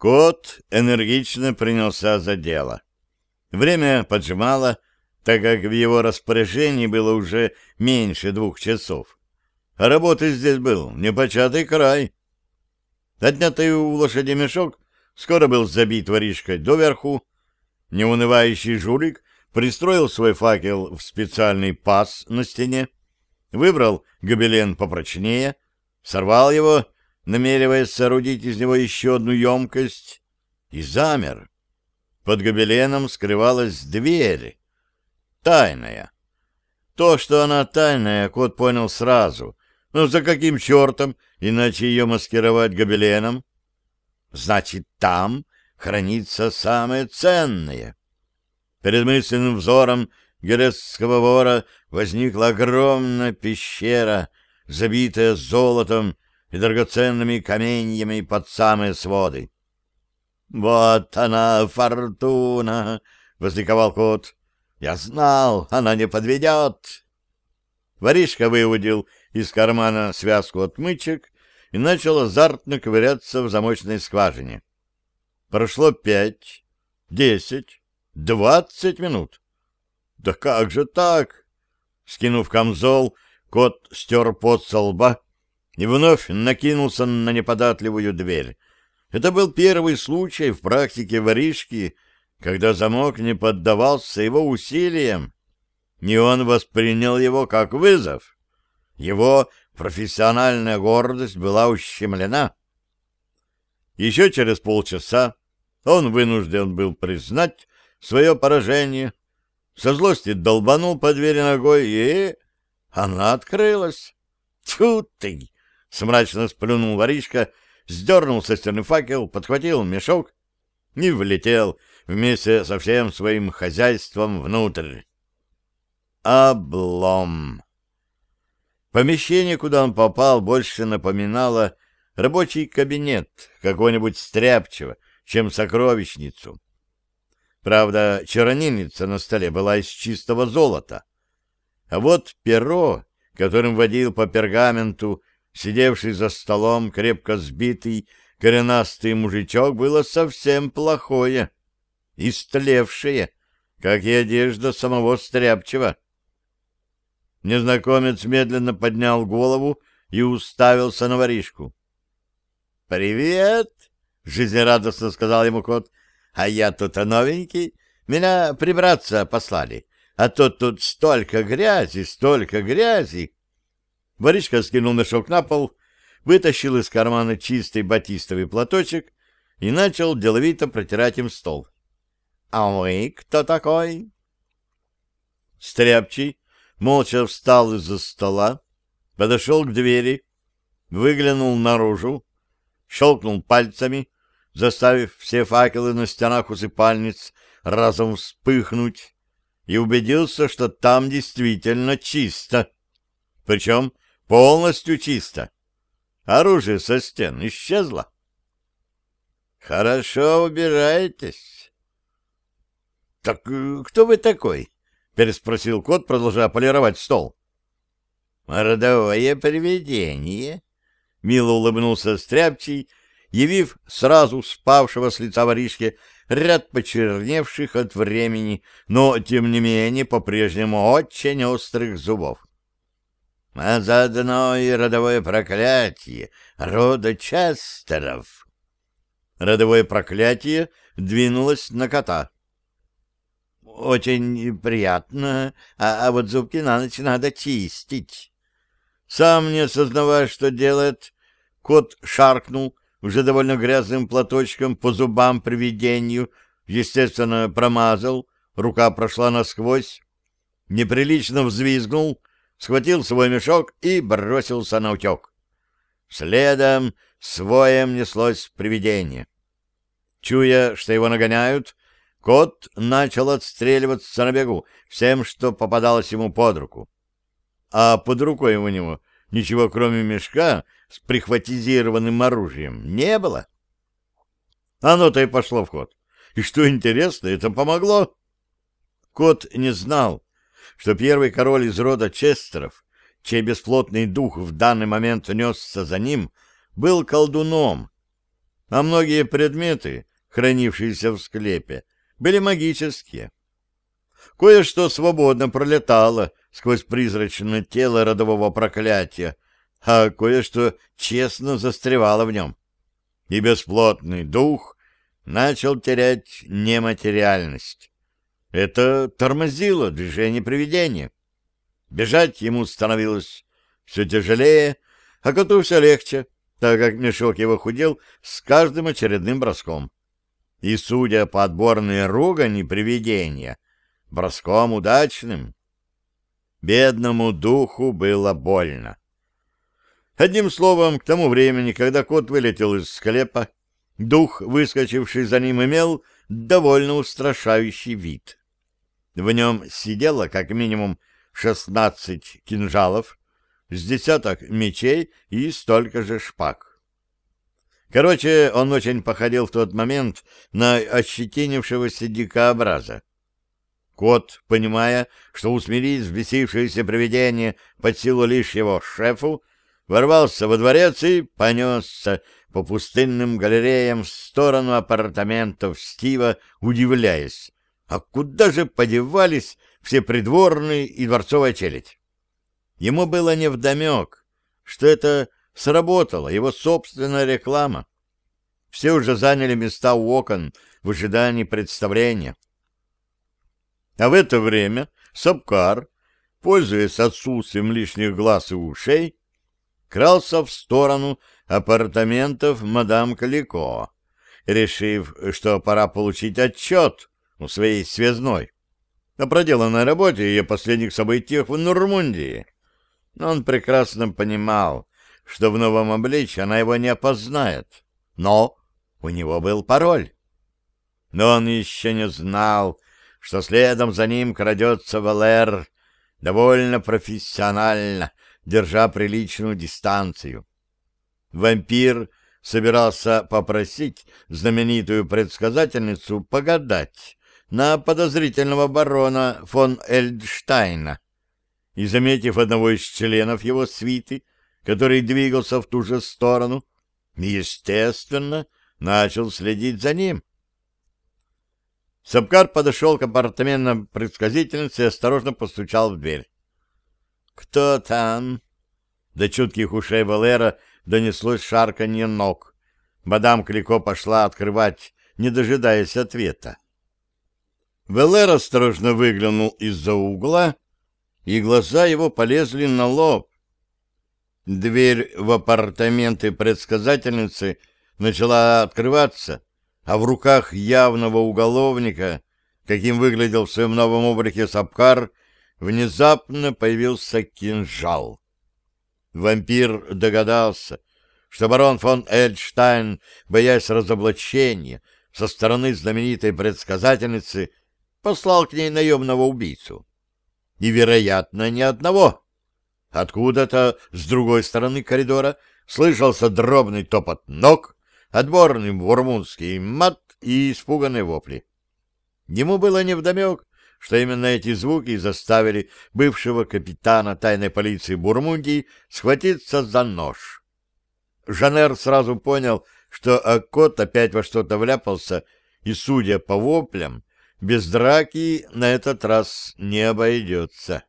Кот энергично принялся за дело. Время поджимало, так как в его распоряжении было уже меньше двух часов. А работы здесь был непочатый край. Отнятый у лошади мешок скоро был забит воришкой доверху. Неунывающий жулик пристроил свой факел в специальный паз на стене, выбрал гобелен попрочнее, сорвал его, намереваясь соорудить из него еще одну емкость, и замер. Под гобеленом скрывалась дверь. Тайная. То, что она тайная, кот понял сразу. Но за каким чертом, иначе ее маскировать гобеленом? Значит, там хранится самое ценное. Перед мысленным взором герецкого вора возникла огромная пещера, забитая золотом и драгоценными каменьями под самые своды. «Вот она, фортуна!» — возликовал кот. «Я знал, она не подведет!» Воришка выудил из кармана связку отмычек и начал азартно ковыряться в замочной скважине. Прошло пять, десять, двадцать минут. «Да как же так?» Скинув камзол, кот стер пот со лба и вновь накинулся на неподатливую дверь. Это был первый случай в практике воришки, когда замок не поддавался его усилиям, и он воспринял его как вызов. Его профессиональная гордость была ущемлена. Еще через полчаса он вынужден был признать свое поражение, со злости долбанул по двери ногой, и она открылась. «Тьфу ты!» — смрачно сплюнул воришка, сдернул со стены факел, подхватил мешок и влетел вместе со всем своим хозяйством внутрь. Облом! Помещение, куда он попал, больше напоминало рабочий кабинет какого-нибудь стряпчего, чем сокровищницу. Правда, чернильница на столе была из чистого золота. А вот перо, которым водил по пергаменту сидевший за столом крепко сбитый коренастый мужичок, было совсем плохое, истлевшее, как и одежда самого Стряпчего. Незнакомец медленно поднял голову и уставился на воришку. «Привет!» — жизнерадостно сказал ему кот. «А я тут новенький. Меня прибраться послали. А то тут столько грязи, столько грязи!» Воришка скинул мешок на пол, вытащил из кармана чистый батистовый платочек и начал деловито протирать им стол. — А вы кто такой? Стряпчий молча встал из-за стола, подошел к двери, выглянул наружу, щелкнул пальцами, заставив все факелы на стенах усыпальниц разом вспыхнуть, и убедился, что там действительно чисто. Причем Полностью чисто. Оружие со стен исчезло. Хорошо убираетесь. Так э, кто вы такой? Переспросил кот, продолжая полировать стол. Родовое привидение. Мило улыбнулся Стряпчий, явив сразу спавшего с лица воришки ряд почерневших от времени, но, тем не менее, по-прежнему очень острых зубов а заодно и родовое проклятие рода Честеров. Родовое проклятие двинулось на кота. Очень приятно, а, а вот зубки на ночь надо чистить. Сам не осознавая, что делает, кот шаркнул уже довольно грязным платочком по зубам привидению, естественно, промазал, рука прошла насквозь, неприлично взвизгнул, схватил свой мешок и бросился на утек. Следом своем неслось привидение. Чуя, что его нагоняют, кот начал отстреливаться на бегу всем, что попадалось ему под руку. А под рукой у него ничего, кроме мешка с прихватизированным оружием, не было. Оно-то и пошло в ход. И что интересно, это помогло. Кот не знал, что первый король из рода Честеров, чей бесплотный дух в данный момент несся за ним, был колдуном. а многие предметы, хранившиеся в склепе, были магические. Кое-что свободно пролетало сквозь призрачное тело родового проклятия, а кое-что честно застревало в нем. И бесплотный дух начал терять нематериальность. Это тормозило движение привидения. Бежать ему становилось все тяжелее, а коту все легче, так как мешок его худел с каждым очередным броском. И, судя по отборной ругани привидения, броском удачным, бедному духу было больно. Одним словом, к тому времени, когда кот вылетел из склепа, дух, выскочивший за ним, имел довольно устрашающий вид. В нем сидело как минимум шестнадцать кинжалов, с десяток мечей и столько же шпаг. Короче, он очень походил в тот момент на ощетинившегося дикообраза. Кот, понимая, что усмирить взбесившееся привидение под силу лишь его шефу, ворвался во дворец и понесся по пустынным галереям в сторону апартаментов Стива, удивляясь, а куда же подевались все придворные и дворцовая челядь? Ему было невдомек, что это сработала его собственная реклама. Все уже заняли места у окон в ожидании представления. А в это время Сапкар, пользуясь отсутствием лишних глаз и ушей, крался в сторону апартаментов мадам Калико, решив, что пора получить отчет у своей связной о проделанной работе и ее последних событиях в Нурмундии. Но он прекрасно понимал, что в новом обличье она его не опознает. Но у него был пароль. Но он еще не знал, что следом за ним крадется Валер довольно профессионально, держа приличную дистанцию. Вампир собирался попросить знаменитую предсказательницу погадать на подозрительного барона фон Эльдштайна, и, заметив одного из членов его свиты, который двигался в ту же сторону, естественно, начал следить за ним. Сапкар подошел к апартаментам предсказительницы и осторожно постучал в дверь. «Кто там?» До чутких ушей Валера донеслось шарканье ног. Мадам Клико пошла открывать, не дожидаясь ответа. Велер осторожно выглянул из-за угла, и глаза его полезли на лоб. Дверь в апартаменты предсказательницы начала открываться, а в руках явного уголовника, каким выглядел в своем новом облике Сапкар, внезапно появился кинжал. Вампир догадался, что барон фон Эльштайн, боясь разоблачения со стороны знаменитой предсказательницы, послал к ней наемного убийцу. И, вероятно, не одного. Откуда-то с другой стороны коридора слышался дробный топот ног, отборный бурмунский мат и испуганные вопли. Ему было невдомек, что именно эти звуки заставили бывшего капитана тайной полиции Бурмундии схватиться за нож. Жанер сразу понял, что Аккот опять во что-то вляпался, и, судя по воплям, без драки на этот раз не обойдется.